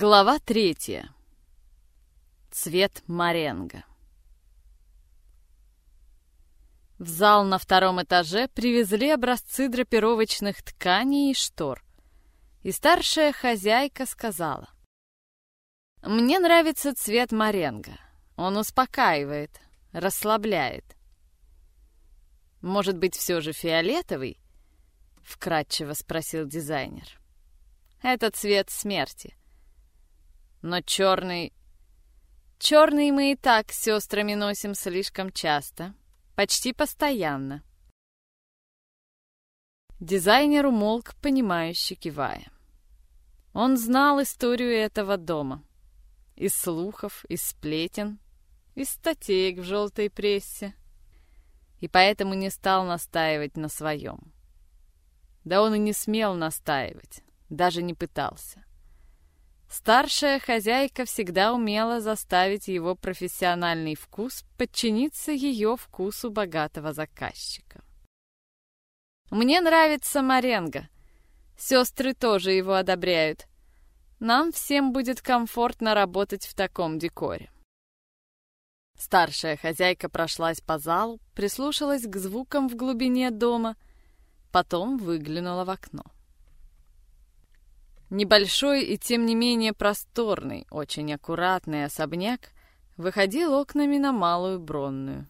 Глава третья. Цвет маренго. В зал на втором этаже привезли образцы драпировочных тканей и штор. И старшая хозяйка сказала. «Мне нравится цвет маренго. Он успокаивает, расслабляет. Может быть, все же фиолетовый?» — вкратчиво спросил дизайнер. «Это цвет смерти. Но черный... Черный мы и так с сестрами носим слишком часто. Почти постоянно. Дизайнер умолк, понимающе кивая. Он знал историю этого дома. Из слухов, из сплетен, из статеек в желтой прессе. И поэтому не стал настаивать на своем. Да он и не смел настаивать, даже не пытался. Старшая хозяйка всегда умела заставить его профессиональный вкус подчиниться ее вкусу богатого заказчика. «Мне нравится Маренго. Сестры тоже его одобряют. Нам всем будет комфортно работать в таком декоре». Старшая хозяйка прошлась по залу, прислушалась к звукам в глубине дома, потом выглянула в окно. Небольшой и тем не менее просторный, очень аккуратный особняк выходил окнами на Малую Бронную.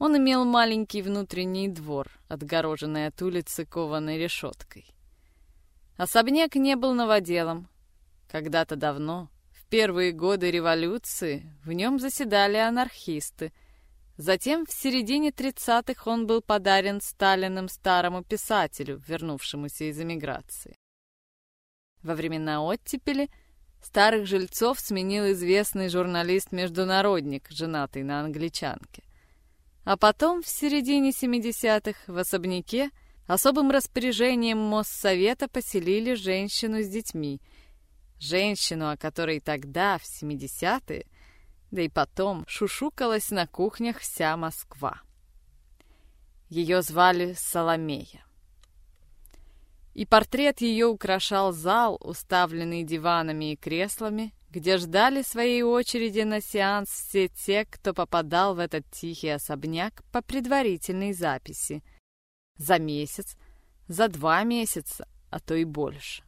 Он имел маленький внутренний двор, отгороженный от улицы кованой решеткой. Особняк не был новоделом. Когда-то давно, в первые годы революции, в нем заседали анархисты. Затем, в середине тридцатых, он был подарен Сталиным старому писателю, вернувшемуся из эмиграции. Во времена оттепели старых жильцов сменил известный журналист-международник, женатый на англичанке. А потом, в середине 70-х, в особняке особым распоряжением Моссовета поселили женщину с детьми. Женщину, о которой тогда, в 70-е, да и потом, шушукалась на кухнях вся Москва. Ее звали Соломея и портрет ее украшал зал, уставленный диванами и креслами, где ждали своей очереди на сеанс все те, кто попадал в этот тихий особняк по предварительной записи. За месяц, за два месяца, а то и больше.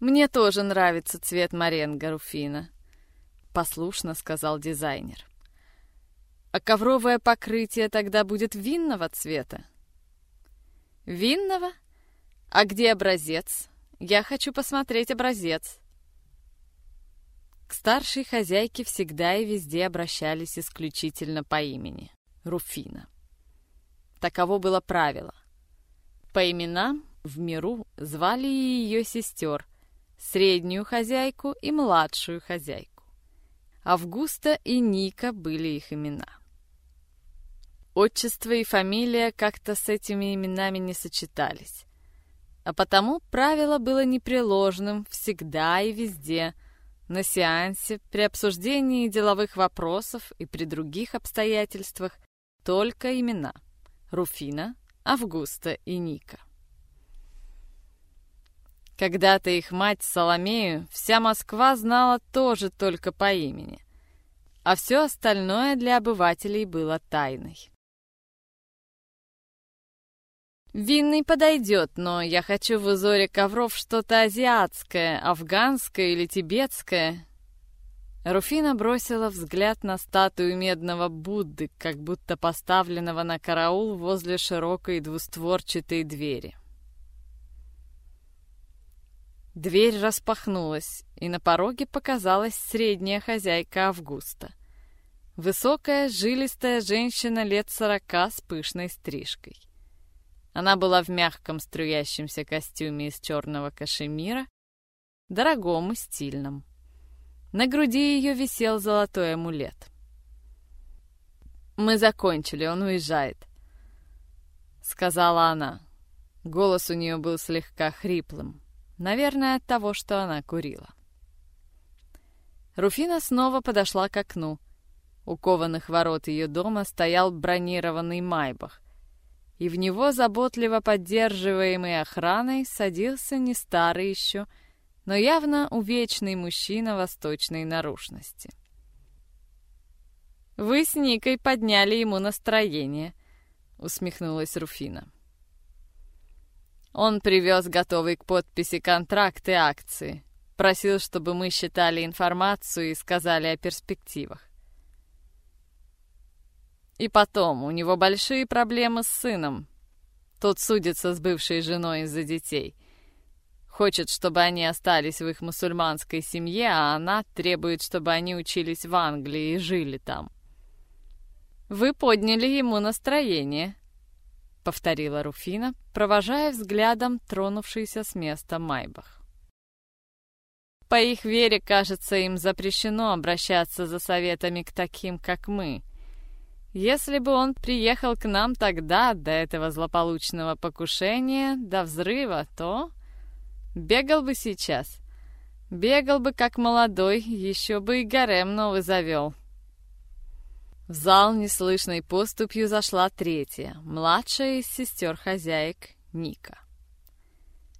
«Мне тоже нравится цвет Маренго Руфина», — послушно сказал дизайнер. «А ковровое покрытие тогда будет винного цвета?» «Винного? А где образец? Я хочу посмотреть образец». К старшей хозяйке всегда и везде обращались исключительно по имени — Руфина. Таково было правило. По именам в миру звали и ее сестер, среднюю хозяйку и младшую хозяйку. Августа и Ника были их имена. Отчество и фамилия как-то с этими именами не сочетались. А потому правило было непреложным всегда и везде, на сеансе, при обсуждении деловых вопросов и при других обстоятельствах только имена — Руфина, Августа и Ника. Когда-то их мать Соломею вся Москва знала тоже только по имени, а все остальное для обывателей было тайной. Винный подойдет, но я хочу в узоре ковров что-то азиатское, афганское или тибетское. Руфина бросила взгляд на статую медного Будды, как будто поставленного на караул возле широкой двустворчатой двери. Дверь распахнулась, и на пороге показалась средняя хозяйка Августа. Высокая, жилистая женщина лет сорока с пышной стрижкой. Она была в мягком струящемся костюме из черного кашемира, дорогом и стильном. На груди ее висел золотой амулет. «Мы закончили, он уезжает», — сказала она. Голос у нее был слегка хриплым, наверное, от того, что она курила. Руфина снова подошла к окну. У кованых ворот ее дома стоял бронированный майбах и в него, заботливо поддерживаемый охраной, садился не старый еще, но явно увечный мужчина восточной наружности. «Вы с Никой подняли ему настроение», — усмехнулась Руфина. Он привез готовый к подписи контракт и акции. Просил, чтобы мы считали информацию и сказали о перспективах. И потом, у него большие проблемы с сыном. Тот судится с бывшей женой из-за детей. Хочет, чтобы они остались в их мусульманской семье, а она требует, чтобы они учились в Англии и жили там. «Вы подняли ему настроение», — повторила Руфина, провожая взглядом тронувшийся с места Майбах. По их вере, кажется, им запрещено обращаться за советами к таким, как мы. Если бы он приехал к нам тогда, до этого злополучного покушения, до взрыва, то бегал бы сейчас. Бегал бы как молодой, еще бы и гарем новый завел. В зал неслышной поступью зашла третья, младшая из сестер хозяек, Ника.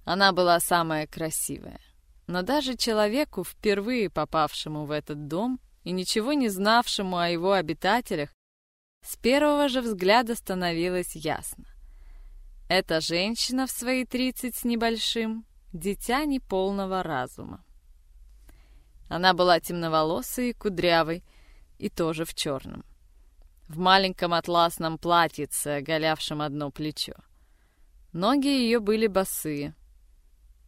Она была самая красивая. Но даже человеку, впервые попавшему в этот дом и ничего не знавшему о его обитателях, с первого же взгляда становилось ясно. Эта женщина в свои тридцать с небольшим, дитя неполного разума. Она была темноволосой и кудрявой, и тоже в черном в маленьком атласном платьице, оголявшем одно плечо. Ноги ее были босые.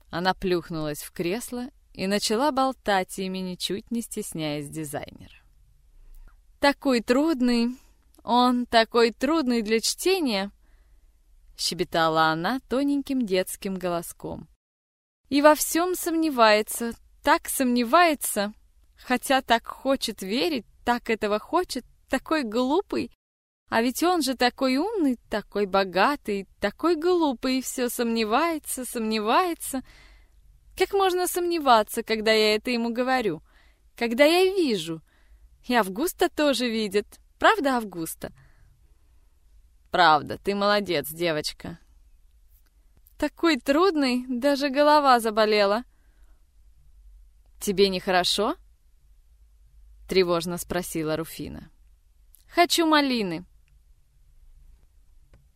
Она плюхнулась в кресло и начала болтать ими, ничуть не стесняясь дизайнера. «Такой трудный! Он такой трудный для чтения!» щебетала она тоненьким детским голоском. «И во всем сомневается, так сомневается, хотя так хочет верить, так этого хочет, такой глупый. А ведь он же такой умный, такой богатый, такой глупый, и все сомневается, сомневается. Как можно сомневаться, когда я это ему говорю? Когда я вижу? И Августа тоже видит. Правда, Августа? Правда, ты молодец, девочка. Такой трудный, даже голова заболела. Тебе нехорошо? Тревожно спросила Руфина. Хочу малины!»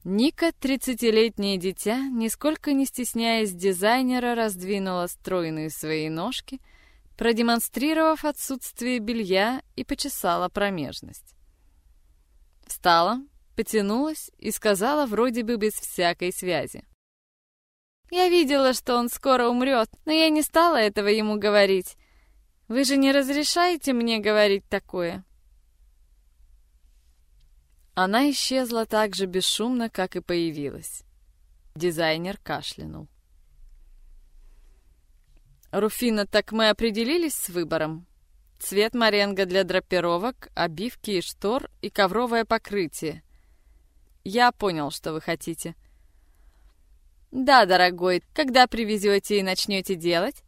Ника, тридцатилетнее дитя, нисколько не стесняясь дизайнера, раздвинула стройные свои ножки, продемонстрировав отсутствие белья и почесала промежность. Встала, потянулась и сказала вроде бы без всякой связи. «Я видела, что он скоро умрет, но я не стала этого ему говорить. Вы же не разрешаете мне говорить такое?» Она исчезла так же бесшумно, как и появилась. Дизайнер кашлянул. «Руфина, так мы определились с выбором? Цвет моренго для драпировок, обивки и штор и ковровое покрытие. Я понял, что вы хотите». «Да, дорогой, когда привезете и начнете делать?»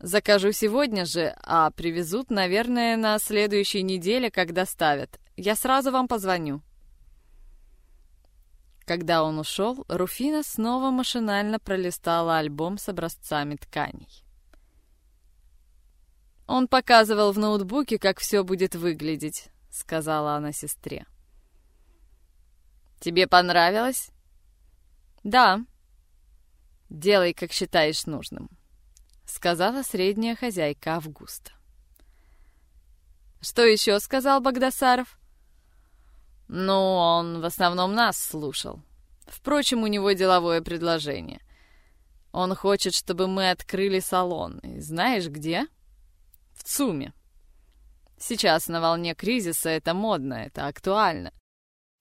«Закажу сегодня же, а привезут, наверное, на следующей неделе, когда ставят. Я сразу вам позвоню». Когда он ушел, Руфина снова машинально пролистала альбом с образцами тканей. «Он показывал в ноутбуке, как все будет выглядеть», — сказала она сестре. «Тебе понравилось?» «Да». «Делай, как считаешь нужным», — сказала средняя хозяйка Августа. «Что еще?» — сказал Багдасаров. Ну, он в основном нас слушал. Впрочем, у него деловое предложение. Он хочет, чтобы мы открыли салон. И знаешь где? В ЦУМе. Сейчас на волне кризиса это модно, это актуально.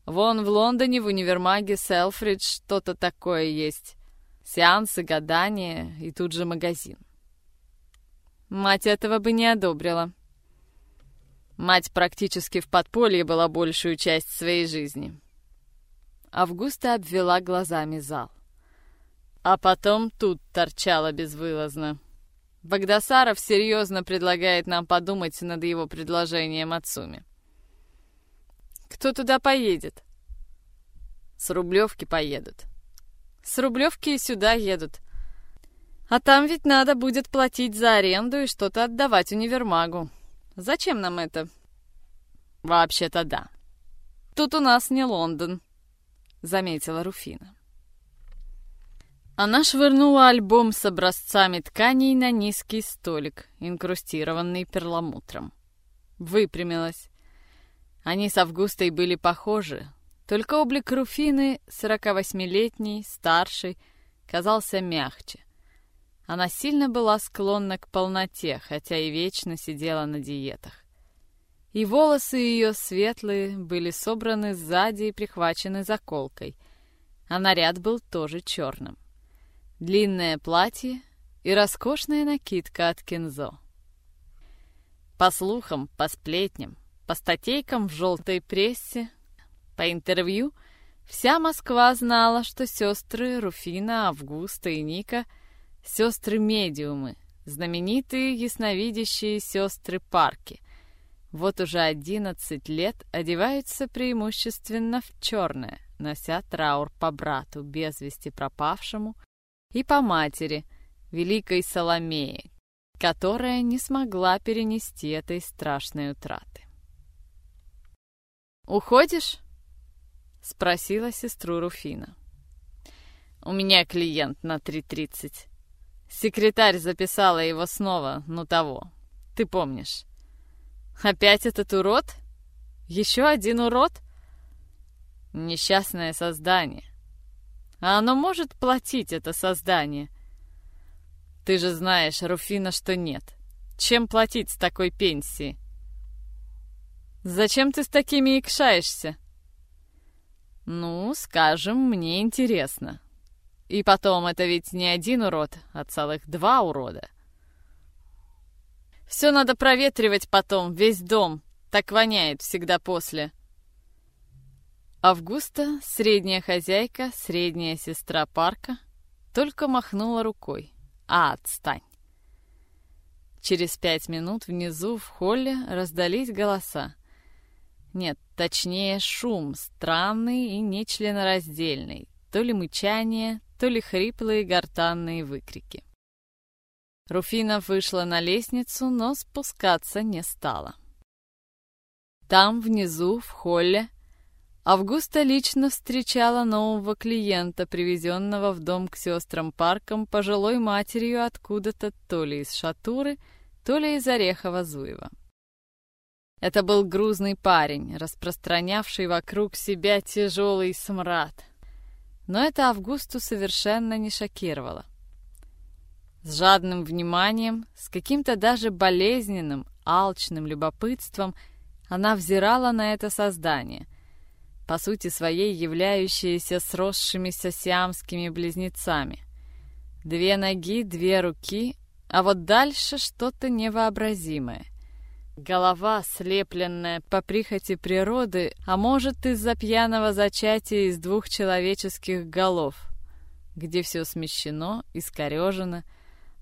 Вон в Лондоне в универмаге Селфридж что-то такое есть. Сеансы, гадания и тут же магазин. Мать этого бы не одобрила. Мать практически в подполье была большую часть своей жизни. Августа обвела глазами зал. А потом тут торчала безвылазно. Багдасаров серьезно предлагает нам подумать над его предложением Ацуми. Кто туда поедет? С Рублевки поедут. С Рублевки и сюда едут. А там ведь надо будет платить за аренду и что-то отдавать универмагу. Зачем нам это? Вообще-то да. Тут у нас не Лондон, заметила Руфина. Она швырнула альбом с образцами тканей на низкий столик, инкрустированный перламутром. Выпрямилась. Они с Августой были похожи, только облик Руфины, 48-летней, старшей, казался мягче. Она сильно была склонна к полноте, хотя и вечно сидела на диетах. И волосы ее светлые были собраны сзади и прихвачены заколкой, а наряд был тоже черным длинное платье и роскошная накидка от кинзо. По слухам, по сплетням, по статейкам в желтой прессе, по интервью, вся Москва знала, что сестры Руфина, Августа и Ника — сестры-медиумы, знаменитые ясновидящие сестры Парки. Вот уже одиннадцать лет одеваются преимущественно в черное, нося траур по брату, без вести пропавшему — и по матери, великой Соломее, которая не смогла перенести этой страшной утраты. «Уходишь?» — спросила сестру Руфина. «У меня клиент на 3.30. Секретарь записала его снова, ну того. Ты помнишь. Опять этот урод? Еще один урод? Несчастное создание. А оно может платить, это создание? Ты же знаешь, Руфина, что нет. Чем платить с такой пенсии? Зачем ты с такими икшаешься? Ну, скажем, мне интересно. И потом, это ведь не один урод, а целых два урода. Все надо проветривать потом, весь дом. Так воняет всегда после. Августа, средняя хозяйка, средняя сестра парка, только махнула рукой. А, отстань. Через пять минут внизу в холле раздались голоса. Нет, точнее шум, странный и нечленораздельный. То ли мычание, то ли хриплые гортанные выкрики. Руфина вышла на лестницу, но спускаться не стала. Там, внизу, в холле, Августа лично встречала нового клиента, привезенного в дом к сестрам парком пожилой матерью откуда-то то ли из Шатуры, то ли из Орехова-Зуева. Это был грузный парень, распространявший вокруг себя тяжелый смрад. Но это Августу совершенно не шокировало. С жадным вниманием, с каким-то даже болезненным, алчным любопытством она взирала на это создание — по сути своей являющиеся сросшимися сиамскими близнецами. Две ноги, две руки, а вот дальше что-то невообразимое. Голова, слепленная по прихоти природы, а может из-за пьяного зачатия из двух человеческих голов, где все смещено, искорежено,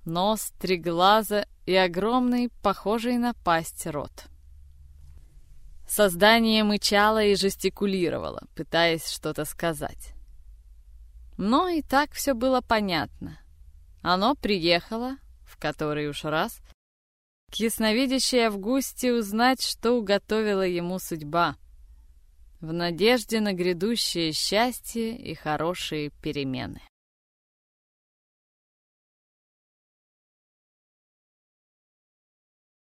нос, три глаза и огромный, похожий на пасть рот. Создание мычало и жестикулировало, пытаясь что-то сказать. Но и так все было понятно. Оно приехало, в который уж раз, к ясновидящей Августе узнать, что уготовила ему судьба, в надежде на грядущее счастье и хорошие перемены.